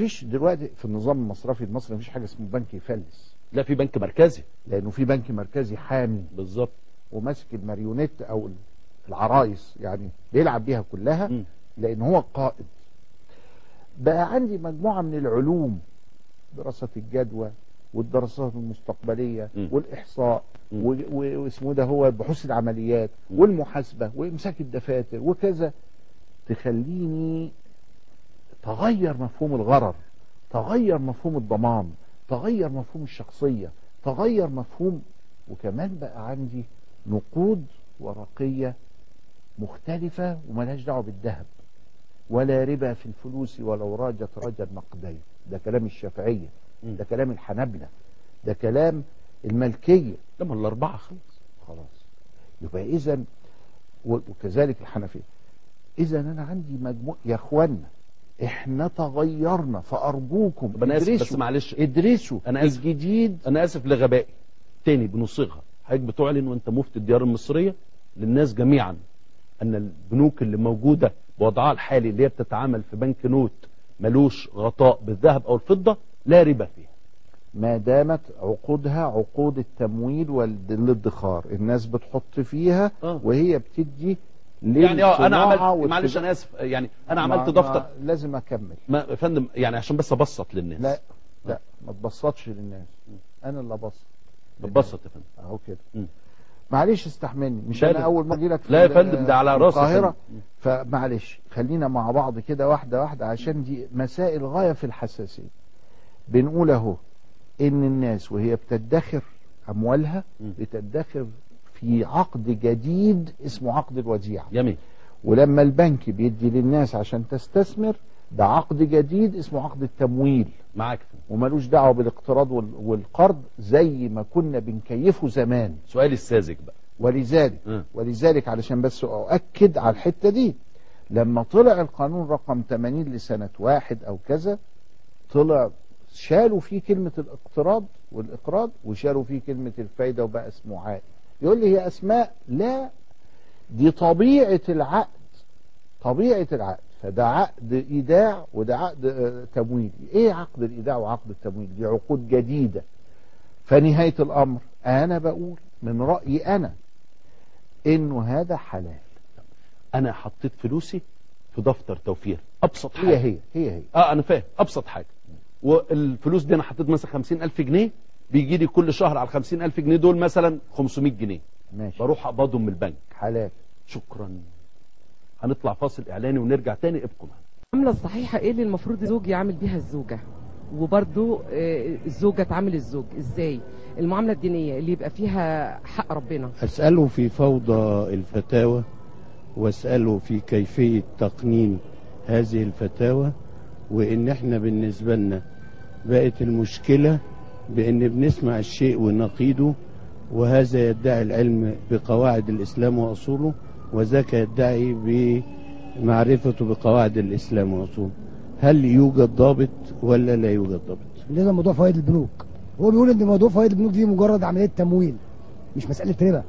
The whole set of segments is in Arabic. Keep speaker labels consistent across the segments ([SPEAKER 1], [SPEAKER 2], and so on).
[SPEAKER 1] مفيش دلوقتي في النظام المصرفي المصري مفيش حاجة اسمه بنك يفلس
[SPEAKER 2] لا في بنك مركزي
[SPEAKER 1] لأنه في بنك مركزي حامي
[SPEAKER 2] بالظبط
[SPEAKER 1] وماسك الماريونيت أو العرايس يعني بيلعب بيها كلها
[SPEAKER 2] مم.
[SPEAKER 1] لأن هو القائد بقى عندي مجموعة من العلوم دراسه الجدوى والدراسات المستقبلية
[SPEAKER 2] مم.
[SPEAKER 1] والإحصاء
[SPEAKER 2] مم.
[SPEAKER 1] و- و- واسمه ده هو بحوث العمليات
[SPEAKER 2] مم.
[SPEAKER 1] والمحاسبة وإمساك الدفاتر وكذا تخليني تغير مفهوم الغرر تغير مفهوم الضمان تغير مفهوم الشخصية تغير مفهوم وكمان بقى عندي نقود ورقية مختلفة وملهاش دعوة بالذهب ولا ربا في الفلوس ولو راجت رجا النقدين ده كلام الشافعية
[SPEAKER 2] مم.
[SPEAKER 1] ده كلام الحنابلة ده كلام الملكية.
[SPEAKER 2] لما الأربعة خلاص.
[SPEAKER 1] خلاص. يبقى اذا وكذلك الحنفية. اذا أنا عندي مجموع يا إخوانا إحنا تغيرنا فأرجوكم
[SPEAKER 2] طب أنا آسف بس
[SPEAKER 1] ادرسوا
[SPEAKER 2] معلش
[SPEAKER 1] ادرسوا
[SPEAKER 2] أنا آسف.
[SPEAKER 1] الجديد
[SPEAKER 2] أنا آسف لغبائي تاني بنصيغها حضرتك بتعلن وانت مفتي الديار المصرية للناس جميعا أن البنوك اللي موجودة بوضعها الحالي اللي هي بتتعامل في بنك نوت ملوش غطاء بالذهب أو الفضة لا ربا فيها
[SPEAKER 1] ما دامت عقودها عقود التمويل والادخار الناس بتحط فيها
[SPEAKER 2] آه.
[SPEAKER 1] وهي بتدي
[SPEAKER 2] يعني آه
[SPEAKER 1] أنا
[SPEAKER 2] عملت معلش. أنا آسف يعني
[SPEAKER 1] أنا
[SPEAKER 2] عملت دفتر.
[SPEAKER 1] لازم أكمل.
[SPEAKER 2] ما يا فندم يعني عشان بس أبسط للناس.
[SPEAKER 1] لا لا ما تبسطش للناس. أنا اللي أبسط.
[SPEAKER 2] ببسط يا فندم.
[SPEAKER 1] اهو كده. معلش استحملني. مش
[SPEAKER 2] أنا.
[SPEAKER 1] أول ما أجي لك
[SPEAKER 2] لا يا فندم ده على راسي القاهرة.
[SPEAKER 1] فمعلش خلينا مع بعض كده واحدة واحدة عشان دي مسائل غاية في الحساسية. بنقول أهو إن الناس وهي بتدخر
[SPEAKER 2] أموالها.
[SPEAKER 1] بتدخر في عقد جديد اسمه عقد الوديعه
[SPEAKER 2] جميل.
[SPEAKER 1] ولما البنك بيدي للناس عشان تستثمر ده عقد جديد اسمه عقد التمويل.
[SPEAKER 2] معاك.
[SPEAKER 1] وملوش دعوة بالاقتراض وال- والقرض زي ما كنا بنكيفه زمان.
[SPEAKER 2] سؤالي الساذج بقى.
[SPEAKER 1] ولذلك
[SPEAKER 2] م.
[SPEAKER 1] ولذلك علشان بس أؤكد على الحتة دي لما طلع القانون رقم 80 لسنة واحد أو كذا طلع شالوا فيه كلمة الإقتراض والإقراض وشالوا فيه كلمة الفايدة وبقى اسمه عائد. يقول لي هي أسماء لا دي طبيعة العقد طبيعة العقد. فده عقد إيداع وده عقد آه، تمويل. إيه عقد الإيداع وعقد التمويل؟ دي عقود جديدة. فنهاية الأمر أنا بقول من رأيي أنا إنه هذا حلال.
[SPEAKER 2] أنا حطيت فلوسي في دفتر توفير. أبسط حاجة.
[SPEAKER 1] هي هي هي. هي
[SPEAKER 2] آه أنا فاهم. أبسط حاجة. والفلوس دي أنا حطيت مثلا 50000 جنيه. بيجي لي كل شهر على ال 50000 جنيه دول مثلا 500 جنيه.
[SPEAKER 1] ماشي.
[SPEAKER 2] بروح أقبضهم من البنك.
[SPEAKER 1] حلال.
[SPEAKER 2] شكرا. هنطلع فاصل إعلاني ونرجع تاني. ابقوا معانا.
[SPEAKER 3] العملة الصحيحة إيه اللي المفروض الزوج يعمل بيها الزوجة؟ وبرضو آه، الزوجة تعامل الزوج. إزاي؟ المعاملة الدينية اللي يبقى فيها حق ربنا.
[SPEAKER 4] أسأله في فوضى الفتاوى وأسأله في كيفية تقنين هذه الفتاوى وإن إحنا بالنسبة لنا بقت المشكلة بإن بنسمع الشيء ونقيده وهذا يدعي العلم بقواعد الإسلام وأصوله وذاك يدعي بمعرفته بقواعد الإسلام وأصوله. هل يوجد ضابط ولا لا يوجد ضابط؟
[SPEAKER 5] بالنسبة لموضوع فوائد البنوك. هو بيقول إن موضوع فوائد البنوك دي مجرد عملية تمويل مش مسألة ربا.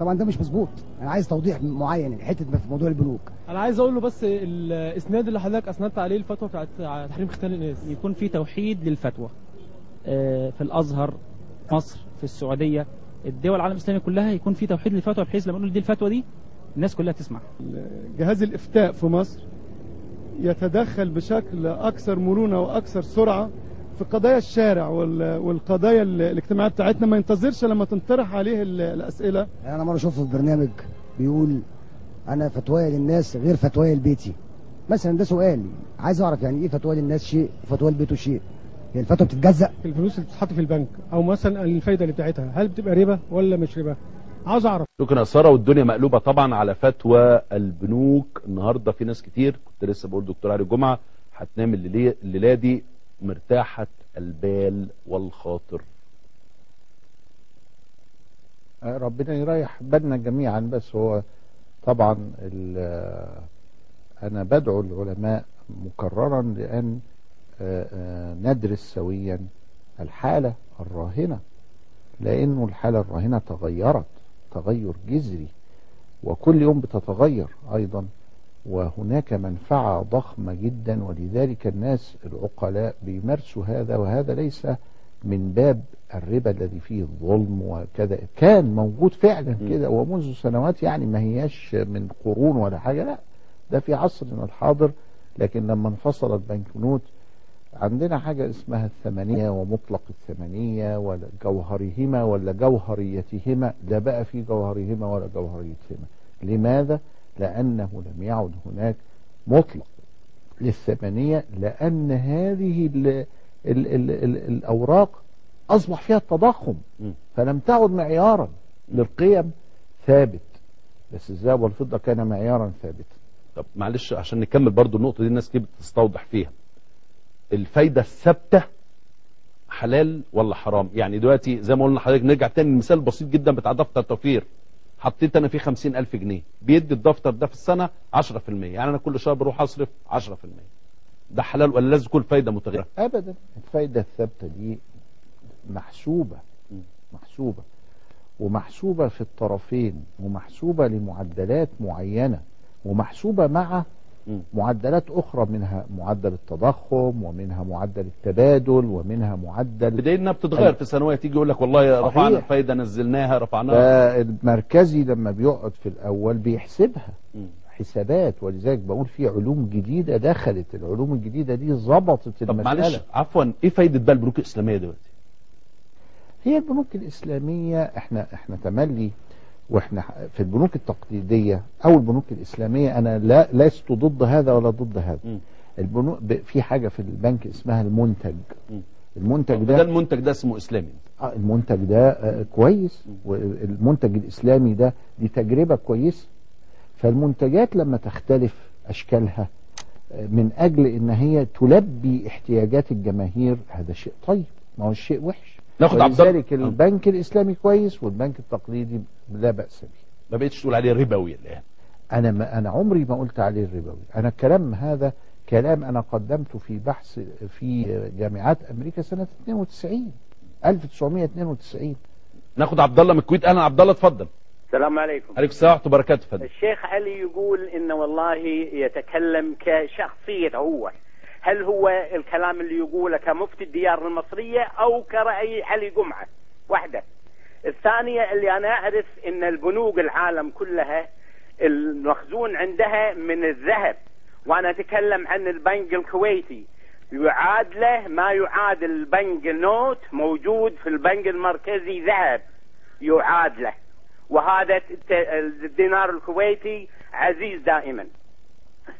[SPEAKER 5] طبعا ده مش مظبوط. أنا عايز توضيح معين حتة في موضوع البنوك.
[SPEAKER 6] أنا عايز أقول له بس الإسناد اللي حضرتك أسندت عليه الفتوى بتاعت تحريم ختان الناس
[SPEAKER 7] يكون في توحيد للفتوى. في الأزهر مصر في السعودية. الدول العالم الإسلامي كلها يكون في توحيد للفتوى بحيث لما نقول دي الفتوى دي الناس كلها تسمع
[SPEAKER 6] جهاز الإفتاء في مصر يتدخل بشكل أكثر مرونة وأكثر سرعة في قضايا الشارع وال- والقضايا ال- الاجتماعية بتاعتنا. ما ينتظرش لما تنطرح عليه ال- الأسئلة.
[SPEAKER 5] يعني أنا مرة شفته في برنامج بيقول أنا فتوايا للناس غير فتوايا لبيتي. مثلا ده سؤال. عايز أعرف يعني إيه فتوى للناس شيء وفتوى لبيته شيء؟ هي الفتوى بتتجزأ.
[SPEAKER 6] الفلوس اللي بتتحط في البنك أو مثلا الفايدة اللي بتاعتها هل بتبقى ربا ولا مش ربا؟ عاوز أعرف.
[SPEAKER 2] شكرا يا سارة والدنيا مقلوبة طبعا على فتوى البنوك. النهارده في ناس كتير كنت لسه بقول دكتور علي جمعة هتنام الليلة- الليلة دي مرتاحة البال والخاطر.
[SPEAKER 1] آه، ربنا يريح بالنا جميعا بس هو طبعا ال- أنا بدعو العلماء مكررا لأن آه، آه، ندرس سويا الحالة الراهنة لأنه الحالة الراهنة تغيرت تغير جذري وكل يوم بتتغير أيضا وهناك منفعة ضخمة جدا ولذلك الناس العقلاء بيمارسوا هذا وهذا ليس من باب الربا الذي فيه الظلم وكذا كان موجود فعلا. كده ومنذ سنوات يعني ما هياش من قرون ولا حاجة لا ده في عصرنا الحاضر لكن لما انفصل البنكنوت عندنا حاجة اسمها الثمانية ومطلق الثمانية ولا جوهرهما ولا جوهريتهما لا بقى في جوهرهما ولا جوهريتهما. لماذا؟ لأنه لم يعد هناك مطلق للثمانية لأن هذه ال ال ال ال الأوراق أصبح فيها التضخم. فلم تعد معيارا للقيم ثابت. بس الذهب والفضة كان معيارا ثابتا
[SPEAKER 2] طب معلش عشان نكمل برضو النقطة دي الناس كده بتستوضح فيها. الفايدة الثابتة حلال ولا حرام؟ يعني دلوقتي زي ما قلنا لحضرتك نرجع تاني المثال بسيط جدا بتاع دفتر توفير. حطيت أنا فيه خمسين ألف جنيه. بيدي الدفتر ده في السنة عشرة في المية. يعني أنا كل شهر بروح أصرف عشرة في المية. ده حلال ولا لازم يكون فايدة متغيرة؟
[SPEAKER 1] ابدا. الفايدة الثابتة دي محسوبة.
[SPEAKER 2] م.
[SPEAKER 1] محسوبة. ومحسوبة في الطرفين ومحسوبة لمعدلات معينة ومحسوبة مع. معدلات أخرى منها معدل التضخم ومنها معدل التبادل ومنها معدل
[SPEAKER 2] بدليل انها بتتغير في سنوات يجي يقول لك والله رفعنا. الفايدة نزلناها رفعناها.
[SPEAKER 1] فالمركزي لما بيقعد في الأول بيحسبها.
[SPEAKER 2] م.
[SPEAKER 1] حسابات ولذلك بقول في علوم جديدة دخلت. العلوم الجديدة دي ظبطت
[SPEAKER 2] طب معلش عفوا إيه فايدة بقى البنوك الإسلامية دلوقتي؟
[SPEAKER 1] هي البنوك الإسلامية إحنا إحنا تملي وإحنا في البنوك التقليدية أو البنوك الإسلامية أنا لا لست ضد هذا ولا ضد هذا.
[SPEAKER 2] م.
[SPEAKER 1] البنوك في حاجة في البنك اسمها المنتج.
[SPEAKER 2] م.
[SPEAKER 1] المنتج
[SPEAKER 2] ده
[SPEAKER 1] ده
[SPEAKER 2] المنتج ده اسمه إسلامي.
[SPEAKER 1] آه، المنتج ده آه، كويس. والمنتج الإسلامي ده دي تجربة كويسة. فالمنتجات لما تختلف أشكالها آه، من أجل إن هي تلبي احتياجات الجماهير هذا شيء طيب. ما هو شيء وحش.
[SPEAKER 2] ناخد عبد الله-
[SPEAKER 1] ولذلك البنك الإسلامي كويس والبنك التقليدي لا بأس به.
[SPEAKER 2] ما بقتش تقول عليه ربوي الآن.
[SPEAKER 1] أنا ما أنا عمري ما قلت عليه الربوي أنا الكلام هذا كلام أنا قدمته في بحث في جامعات أمريكا سنة 92 1992
[SPEAKER 2] ناخد عبد الله من الكويت. أهلا. عبد الله اتفضل.
[SPEAKER 8] السلام عليكم.
[SPEAKER 2] عليكم السلام ورحمة الله وبركاته. فندم
[SPEAKER 8] الشيخ علي يقول انه والله يتكلم كشخصية هو هل هو الكلام اللي يقوله كمفتي الديار المصرية أو كرأي علي جمعة؟ واحدة. الثانية اللي أنا أعرف إن البنوك العالم كلها المخزون عندها من الذهب وأنا أتكلم عن البنك الكويتي. يعاد له ما يعادل البنك نوت موجود في البنك المركزي ذهب. يعاد له. وهذا الدينار الكويتي عزيز دائما.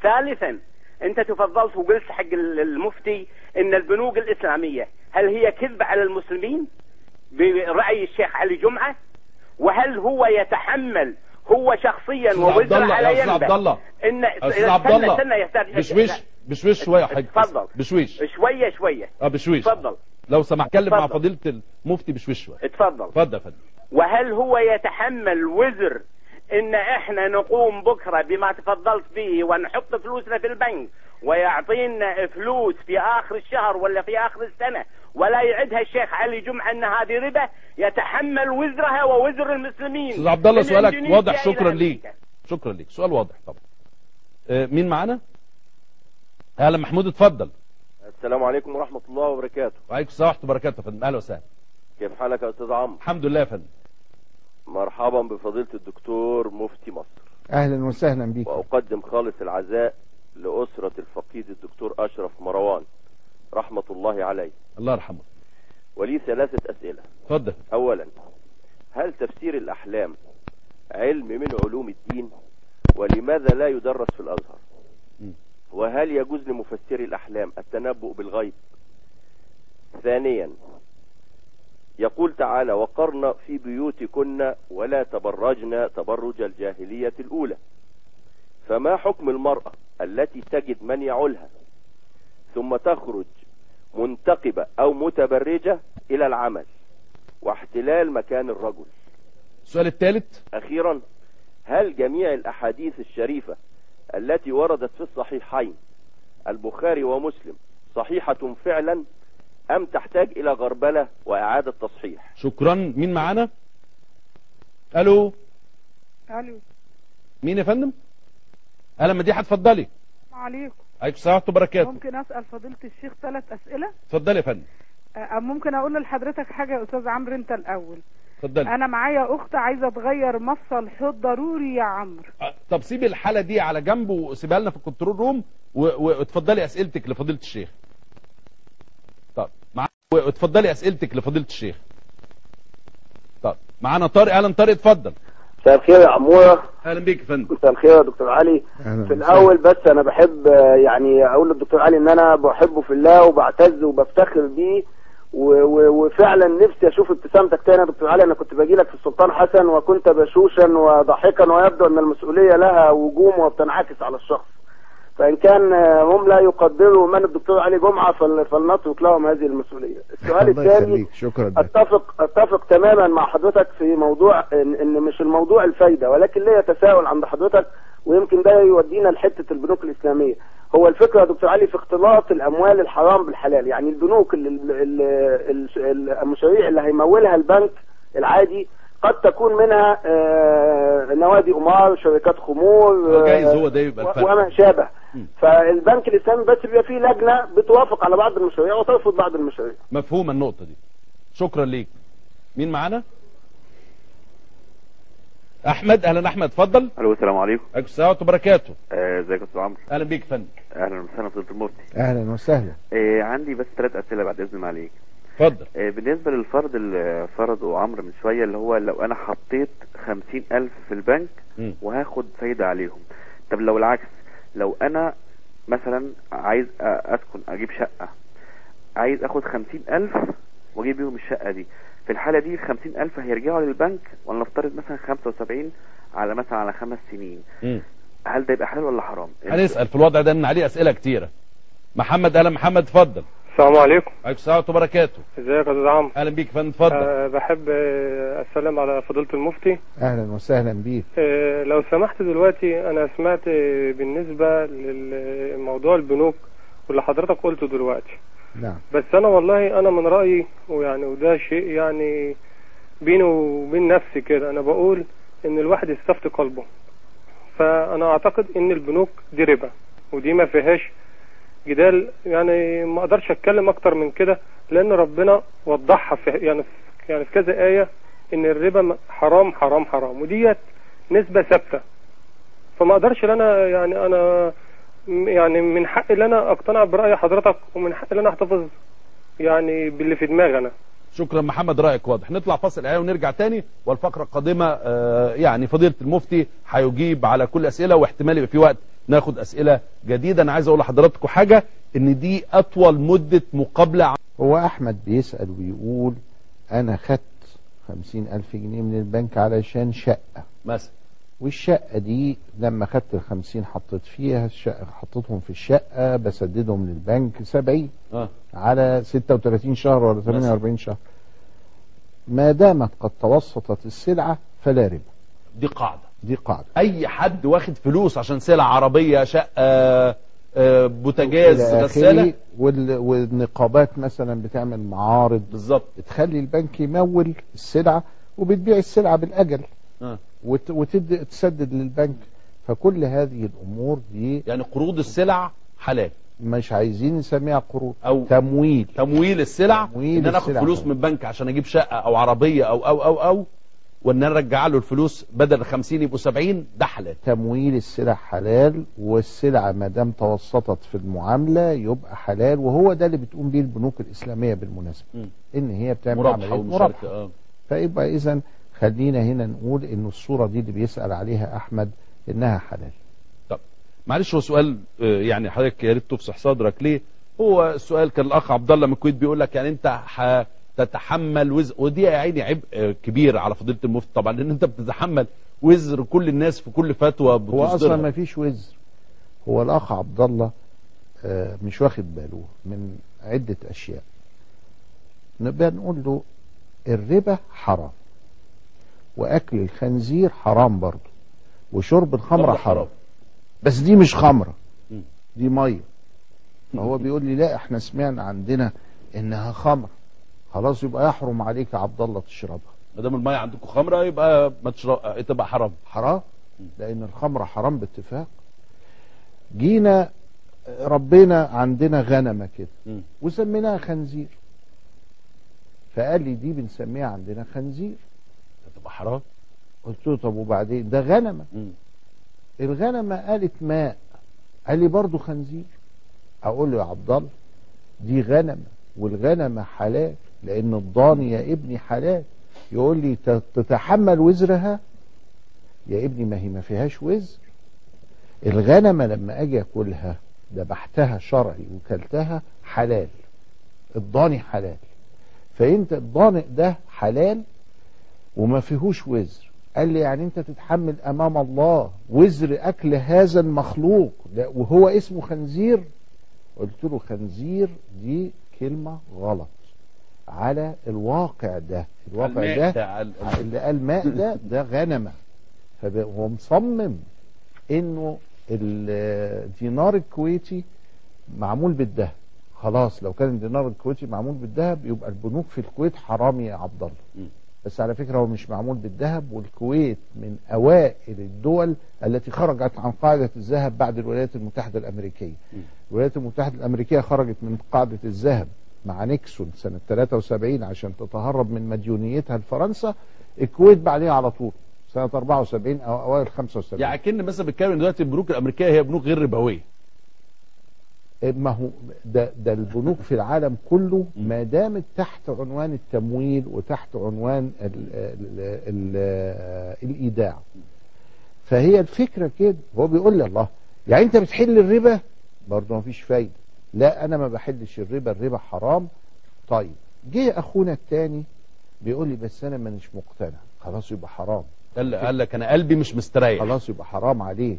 [SPEAKER 8] ثالثا انت تفضلت وقلت حق ال- المفتي ان البنوك الاسلامية هل هي كذبه على المسلمين برأي الشيخ علي جمعة؟ وهل هو يتحمل هو شخصيا ووزر على
[SPEAKER 2] يا عبد الله.
[SPEAKER 8] ان
[SPEAKER 2] عبد الله.
[SPEAKER 8] استنى أستاذ
[SPEAKER 2] بشويش بشويش شوية حاج.
[SPEAKER 8] اتفضل.
[SPEAKER 2] بشويش.
[SPEAKER 8] شوية شوية.
[SPEAKER 2] آه بشويش.
[SPEAKER 8] اتفضل
[SPEAKER 2] لو سمحت اتكلم مع. فضيلة المفتي بشويش شوية.
[SPEAKER 8] اتفضل.
[SPEAKER 2] اتفضل يا فندم.
[SPEAKER 8] وهل هو يتحمل وزر إن إحنا نقوم بكرة بما تفضلت به ونحط فلوسنا في البنك ويعطينا فلوس في آخر الشهر ولا في آخر السنة ولا يعدها الشيخ علي جمعة إن هذه ربا يتحمل وزرها ووزر المسلمين.
[SPEAKER 2] أستاذ عبد الله سؤالك واضح. شكرا. ليك. شكرا ليك. سؤال واضح طبعا. آه، مين معانا؟ أهلا محمود اتفضل.
[SPEAKER 9] السلام عليكم ورحمة الله وبركاته.
[SPEAKER 2] وعليكم السلام ورحمة الله وبركاته. يا فندم أهلا وسهلا.
[SPEAKER 9] كيف حالك يا أستاذ عمرو؟
[SPEAKER 2] الحمد لله يا فندم.
[SPEAKER 9] مرحبا بفضيلة الدكتور مفتي مصر.
[SPEAKER 1] أهلا وسهلا بك.
[SPEAKER 9] وأقدم خالص العزاء لأسرة الفقيد الدكتور أشرف مروان. رحمة الله عليه.
[SPEAKER 2] الله يرحمه.
[SPEAKER 9] ولي ثلاثة أسئلة.
[SPEAKER 2] اتفضل.
[SPEAKER 9] أولا هل تفسير الأحلام علم من علوم الدين؟ ولماذا لا يدرس في الأزهر. وهل يجوز لمفسري الأحلام التنبؤ بالغيب؟ ثانيا يقول تعالى وقرن في بيوتكن ولا تبرجن تبرج الجاهلية الأولى. فما حكم المرأة التي تجد من يعولها؟ ثم تخرج منتقبة أو متبرجة إلى العمل واحتلال مكان الرجل.
[SPEAKER 2] السؤال الثالث.
[SPEAKER 9] أخيرا هل جميع الأحاديث الشريفة التي وردت في الصحيحين البخاري ومسلم صحيحة فعلا؟ أم تحتاج إلى غربلة وإعادة تصحيح؟
[SPEAKER 2] شكرا. مين معانا؟ ألو؟
[SPEAKER 10] ألو.
[SPEAKER 2] مين يا فندم؟ أهلا مديحة اتفضلي.
[SPEAKER 10] عليكم.
[SPEAKER 2] عليكم السلام ورحمة الله وبركاته.
[SPEAKER 10] ممكن أسأل فضيلة الشيخ ثلاث أسئلة؟
[SPEAKER 2] اتفضلي يا فندم.
[SPEAKER 10] ممكن أقول لحضرتك حاجة يا أستاذ عمرو أنت الأول.
[SPEAKER 2] اتفضلي.
[SPEAKER 10] أنا معايا أخت عايزة تغير مفصل حوض ضروري يا عمرو.
[SPEAKER 2] طب سيبي الحالة دي على جنب وسيبها لنا في ال control room واتفضلي أسئلتك لفضيلة الشيخ. واتفضلي أسئلتك لفضيلة الشيخ. طب معانا طارق. أهلا طارق اتفضل.
[SPEAKER 11] مساء الخير يا عمورة.
[SPEAKER 2] أهلا بيك يا فندم.
[SPEAKER 11] مساء الخير يا دكتور علي.
[SPEAKER 1] أهلا
[SPEAKER 11] في. الأول بس أنا بحب يعني أقول للدكتور علي إن أنا بحبه في الله وبعتز وبفتخر بيه و- و- وفعلا نفسي أشوف ابتسامتك تاني يا دكتور علي. أنا كنت باجي لك في السلطان حسن وكنت بشوشا وضاحكا ويبدو أن المسؤولية لها وجوم وبتنعكس على الشخص. فإن كان آه، هم لا يقدروا من الدكتور علي جمعة فل- فلنترك لهم هذه المسؤولية. السؤال الثاني
[SPEAKER 1] شكرا. لك
[SPEAKER 11] أتفق أتفق تماما مع حضرتك في موضوع ان, إن مش الموضوع الفايدة ولكن ليا تساؤل عند حضرتك ويمكن ده يودينا لحتة البنوك الإسلامية. هو الفكرة يا دكتور علي في اختلاط الأموال الحرام بالحلال. يعني البنوك المشاريع اللي هيمولها البنك العادي قد تكون منها آه، نوادي قمار شركات خمور
[SPEAKER 2] آه، جايز هو ده يبقى.
[SPEAKER 11] وما شابه. فالبنك الاسلامي بس بيبقى فيه لجنة بتوافق على بعض المشاريع وترفض بعض المشاريع.
[SPEAKER 2] مفهومه النقطة دي. شكرا ليك. مين معانا؟ أحمد. أهلا أحمد اتفضل.
[SPEAKER 12] ألو السلام عليكم.
[SPEAKER 2] عليكم السلام ورحمة الله وبركاته.
[SPEAKER 12] آه، إزيك يا أستاذ عمرو؟
[SPEAKER 2] أهلا بيك يا فندم.
[SPEAKER 12] أهلا وسهلا فضيله المفتي
[SPEAKER 1] أهلا وسهلا.
[SPEAKER 12] آه، عندي بس ثلاث أسئلة بعد إذن عليك.
[SPEAKER 2] اتفضل.
[SPEAKER 12] آه، بالنسبة للفرض اللي فرضه عمرو من شوية اللي هو لو أنا حطيت خمسين ألف في البنك
[SPEAKER 2] مم.
[SPEAKER 12] وهاخد فايدة عليهم. طب لو العكس لو أنا مثلا عايز أسكن أجيب شقة عايز آخد خمسين ألف وأجيب بيهم الشقة دي. في الحالة دي خمسين ألف هيرجعوا للبنك ولا نفترض مثلا خمسة وسبعين على مثلا على خمس سنين؟
[SPEAKER 2] مم.
[SPEAKER 12] هل ده يبقى حلال ولا حرام؟
[SPEAKER 2] هنسال في الوضع ده؟ ان عليه أسئلة كتيرة. محمد أهلا محمد اتفضل.
[SPEAKER 13] السلام عليكم.
[SPEAKER 2] عليكم السلام وبركاته.
[SPEAKER 13] ازيك يا أستاذ عمرو؟
[SPEAKER 2] أهلا بيك يا فندم اتفضل.
[SPEAKER 13] أه بحب آه، اسلم على فضيلة المفتي.
[SPEAKER 1] أهلا وسهلا بيك.
[SPEAKER 13] أه لو سمحت دلوقتي أنا سمعت آه، بالنسبة لموضوع البنوك واللي حضرتك قلته دلوقتي.
[SPEAKER 1] نعم.
[SPEAKER 13] بس أنا والله أنا من رأيي ويعني وده شيء يعني بيني وبين نفسي كده أنا بقول إن الواحد يستفتي قلبه. فأنا أعتقد إن البنوك دي ربا ودي ما فيهاش جدال يعني ما أقدرش أتكلم أكتر من كده لأن ربنا وضحها في يعني في يعني في كذا آية إن الربا حرام حرام حرام وديت نسبة ثابتة. فما أقدرش إن أنا يعني أنا يعني من حقي إن أنا أقتنع برأي حضرتك ومن حقي إن أنا أحتفظ يعني باللي في دماغي أنا.
[SPEAKER 2] شكرا محمد رأيك واضح. نطلع فاصل اعلان ونرجع تاني والفقرة القادمة آه، يعني فضيلة المفتي هيجيب على كل أسئلة واحتمال يبقى في وقت ناخد أسئلة جديدة. أنا عايز أقول لحضراتكم حاجة إن دي أطول مدة مقابلة
[SPEAKER 1] هو أحمد بيسأل ويقول أنا خدت خمسين ألف جنيه من البنك علشان شقة.
[SPEAKER 2] مثلا.
[SPEAKER 1] والشقة دي لما خدت الخمسين حطيت فيها الشقة حطيتهم في الشقة بسددهم للبنك سبعين.
[SPEAKER 2] آه.
[SPEAKER 1] على ستة وتلاتين شهر ولا ثمانية وأربعين شهر. ما دامت قد توسطت السلعة فلا ربا.
[SPEAKER 2] دي قاعدة.
[SPEAKER 1] دي قاعدة.
[SPEAKER 2] أي حد واخد فلوس عشان سلع عربية شقة آه، بوتاجاز غسالة.
[SPEAKER 1] آخره. وال- والنقابات مثلا بتعمل معارض.
[SPEAKER 2] بالظبط.
[SPEAKER 1] تخلي البنك يمول السلعة وبتبيع السلعة بالأجل.
[SPEAKER 2] آه.
[SPEAKER 1] وت- وتد- تسدد للبنك. فكل هذه الأمور دي
[SPEAKER 2] يعني قروض السلع حلال.
[SPEAKER 1] مش عايزين نسميها قروض.
[SPEAKER 2] أو
[SPEAKER 1] تمويل.
[SPEAKER 2] تمويل السلع
[SPEAKER 1] تمويل
[SPEAKER 2] إن أنا
[SPEAKER 1] آخد.
[SPEAKER 2] فلوس من بنك عشان أجيب شقة أو عربية أو أو أو أو. وإن أنا أرجع له الفلوس بدل ال 50 يبقوا 70 ده حلال.
[SPEAKER 1] تمويل السلع حلال والسلعة ما دام توسطت في المعاملة يبقى حلال وهو ده اللي بتقوم بيه البنوك الإسلامية بالمناسبة.
[SPEAKER 2] مم.
[SPEAKER 1] إن هي بتعمل
[SPEAKER 2] مرابحه
[SPEAKER 1] مرابحة
[SPEAKER 2] آه.
[SPEAKER 1] فيبقى إذا خلينا هنا نقول إن الصورة دي اللي بيسأل عليها أحمد إنها حلال.
[SPEAKER 2] معلش هو سؤال آه، يعني حضرتك يا ريت تفصح صدرك ليه؟ هو السؤال كان الأخ عبد الله من الكويت بيقول لك يعني أنت هتتحمل وزر ودي يا عيني عبء آه، كبير على فضيلة المفتي طبعا لأن أنت بتتحمل وزر كل الناس في كل فتوى
[SPEAKER 1] هو أصلا
[SPEAKER 2] بتصدرها
[SPEAKER 1] ما فيش وزر. هو الأخ عبد الله آه، مش واخد باله من عدة أشياء. نبقى نقول له الربا حرام وأكل الخنزير حرام برضه وشرب الخمرة
[SPEAKER 2] خمرة
[SPEAKER 1] حرام. بس دي مش خمرة
[SPEAKER 2] مم.
[SPEAKER 1] دي مية. فهو بيقول لي لا إحنا سمعنا عندنا إنها خمر خلاص يبقى يحرم عليك يا عبد الله تشربها.
[SPEAKER 2] ما دام الميه عندكم خمرة يبقى ما تشرب تبقى حرام.
[SPEAKER 1] حرام؟ لأن الخمرة حرام باتفاق. جينا ربنا عندنا غنمة كده. وسميناها خنزير. فقال لي دي بنسميها عندنا خنزير.
[SPEAKER 2] تبقى حرام؟
[SPEAKER 1] قلت له طب وبعدين؟ ده غنمة.
[SPEAKER 2] مم.
[SPEAKER 1] الغنمة قالت ماء. قال لي برضو خنزير. أقول له يا عبد الله دي غنمة والغنمة حلال. لأن الضان يا ابني حلال. يقول لي تتحمل وزرها؟ يا ابني ما هي ما فيهاش وزر. الغنمة لما أجي أكلها ذبحتها شرعي وكلتها حلال. الضاني حلال. فإنت الضانئ ده حلال وما فيهوش وزر. قال لي يعني أنت تتحمل أمام الله وزر أكل هذا المخلوق. وهو اسمه خنزير. قلت له خنزير دي كلمة غلط. على الواقع ده. الواقع ده اللي قال ماء ده ده غنمة فهو مصمم إنه الدينار الكويتي معمول بالذهب. خلاص لو كان الدينار الكويتي معمول بالذهب يبقى البنوك في الكويت حرام يا عبد الله. بس على فكرة هو مش معمول بالذهب والكويت من أوائل الدول التي خرجت عن قاعدة الذهب بعد الولايات المتحدة الأمريكية. الولايات المتحدة الأمريكية خرجت من قاعدة الذهب. مع نيكسون سنة 73 عشان تتهرب من مديونيتها لفرنسا الكويت بعدها على طول سنة 74 أو أوائل 75
[SPEAKER 2] يعني كأن مثلا بيتكلم إن دلوقتي البنوك الأمريكية هي بنوك غير ربوية.
[SPEAKER 1] ما هو ده, ده البنوك في العالم كله ما دامت تحت عنوان التمويل وتحت عنوان ال ال ال الإيداع. فهي الفكرة كده هو بيقول لي الله يعني أنت بتحل الربا؟ برضه ما فيش فايدة. لا أنا ما بحلش الربا الربا حرام. طيب جه أخونا التاني بيقول لي بس أنا مانيش مقتنع. خلاص يبقى حرام.
[SPEAKER 2] قال لك أنا قلبي مش مستريح.
[SPEAKER 1] خلاص يبقى حرام عليه.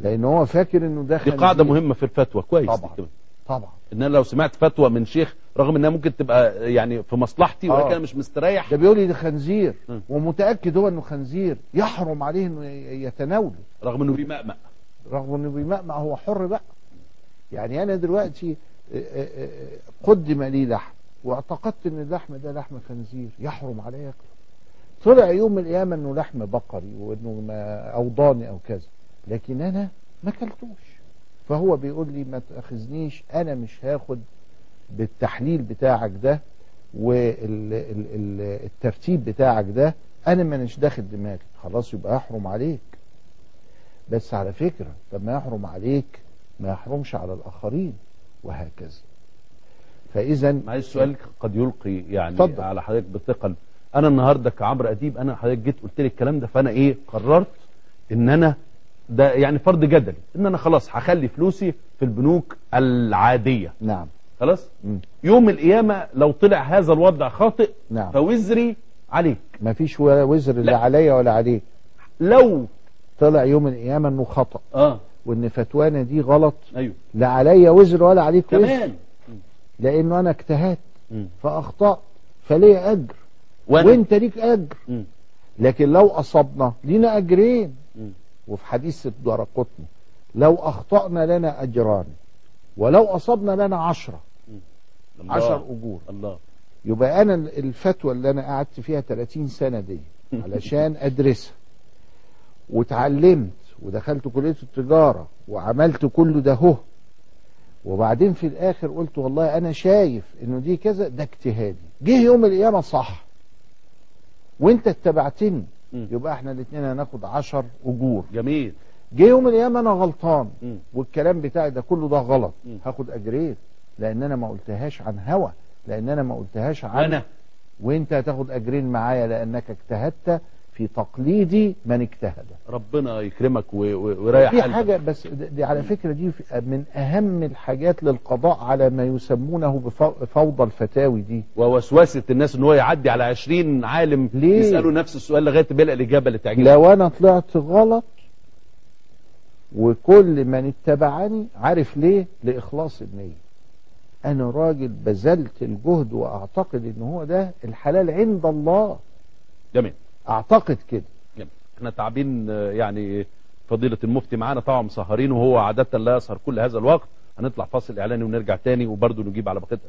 [SPEAKER 1] لأن هو فاكر إنه
[SPEAKER 2] دي
[SPEAKER 1] داخل
[SPEAKER 2] قاعدة مهمة في الفتوى. كويس.
[SPEAKER 1] طبعا.
[SPEAKER 2] دي كمان.
[SPEAKER 1] طبعا.
[SPEAKER 2] إن أنا لو سمعت فتوى من شيخ رغم إنها ممكن تبقى يعني في مصلحتي
[SPEAKER 1] آه.
[SPEAKER 2] ولكن أنا مش مستريح.
[SPEAKER 1] ده بيقول لي ده خنزير.
[SPEAKER 2] م.
[SPEAKER 1] ومتأكد هو إنه خنزير. يحرم عليه إنه يتناوله.
[SPEAKER 2] رغم إنه بيمأمأ.
[SPEAKER 1] رغم إنه بيمأمع هو حر بقى. يعني أنا دلوقتي آه، آه، آه، قدم لي لحم واعتقدت إن اللحم ده لحم خنزير يحرم عليه ياكله طلع يوم القيامه إنه لحم بقري وإنه ما أو ضاني أو كذا لكن أنا ما أكلتوش. فهو بيقول لي ما تأخذنيش أنا مش هاخد بالتحليل بتاعك ده والترتيب بتاعك ده أنا مانيش داخل دماغي. خلاص يبقى يحرم عليك. بس على فكرة لما يحرم عليك ما يحرمش على الآخرين وهكذا. فإذا
[SPEAKER 2] معلش سؤال قد يلقي يعني
[SPEAKER 1] اتفضل.
[SPEAKER 2] على حضرتك بثقل. أنا النهارده كعمرو أديب أنا حضرتك جيت قلت لي الكلام ده فأنا إيه قررت إن أنا ده يعني فرض جدلي إن أنا خلاص هخلي فلوسي في البنوك العادية.
[SPEAKER 1] نعم.
[SPEAKER 2] خلاص؟
[SPEAKER 1] مم.
[SPEAKER 2] يوم القيامة لو طلع هذا الوضع خاطئ
[SPEAKER 1] نعم.
[SPEAKER 2] فوزري عليك.
[SPEAKER 1] ما فيش ولا وزر لا.
[SPEAKER 2] لا.
[SPEAKER 1] عليا ولا عليك.
[SPEAKER 2] لو
[SPEAKER 1] طلع يوم القيامة إنه خطأ.
[SPEAKER 2] آه.
[SPEAKER 1] وإن فتوانا دي غلط.
[SPEAKER 2] أيوه.
[SPEAKER 1] لا عليا وزر ولا عليك وزر
[SPEAKER 2] كمان
[SPEAKER 1] لأنه أنا اجتهدت. فأخطأت فليا أجر.
[SPEAKER 2] وأنا.
[SPEAKER 1] وإنت ليك أجر.
[SPEAKER 2] مم.
[SPEAKER 1] لكن لو أصبنا لينا أجرين.
[SPEAKER 2] مم.
[SPEAKER 1] وفي حديث الدرقطني لو أخطأنا لنا أجران ولو أصبنا لنا عشرة.
[SPEAKER 2] الله.
[SPEAKER 1] عشر أجور.
[SPEAKER 2] الله.
[SPEAKER 1] يبقى أنا الفتوى اللي أنا قعدت فيها 30 سنة دي علشان أدرسها. واتعلمت ودخلت كلية التجارة وعملت كل ده هو. وبعدين في الآخر قلت والله أنا شايف إنه دي كذا ده اجتهادي. جه يوم القيامة صح. وأنت اتبعتني. يبقى إحنا الاثنين هناخد عشر أجور.
[SPEAKER 2] جميل.
[SPEAKER 1] جه يوم القيامة أنا غلطان.
[SPEAKER 2] مم.
[SPEAKER 1] والكلام بتاعي ده كله ده غلط.
[SPEAKER 2] مم.
[SPEAKER 1] هاخد أجرين. لأن أنا ما قلتهاش عن هوى لأن أنا ما قلتهاش عن
[SPEAKER 2] أنا.
[SPEAKER 1] وأنت هتاخد أجرين معايا لأنك اجتهدت في تقليد من اجتهد.
[SPEAKER 2] ربنا يكرمك ويريح قلبك.
[SPEAKER 1] حاجة بس دي على فكرة دي من أهم الحاجات للقضاء على ما يسمونه بفوضى الفتاوي دي.
[SPEAKER 2] ووسوسة الناس إن هو يعدي على 20 عالم
[SPEAKER 1] ليه؟
[SPEAKER 2] يسألوا نفس السؤال لغاية ما يلاقي الإجابة اللي تعجبه
[SPEAKER 1] لو أنا طلعت غلط وكل من اتبعني عارف ليه؟ لإخلاص النية. أنا راجل بذلت الجهد وأعتقد إن هو ده الحلال عند الله.
[SPEAKER 2] جميل.
[SPEAKER 1] أعتقد كده.
[SPEAKER 2] جميل. إحنا تعبين يعني فضيلة المفتي معانا طبعا مسهرين وهو عادة لا يسهر كل هذا الوقت. هنطلع فاصل إعلاني ونرجع تاني وبرضه نجيب على بقية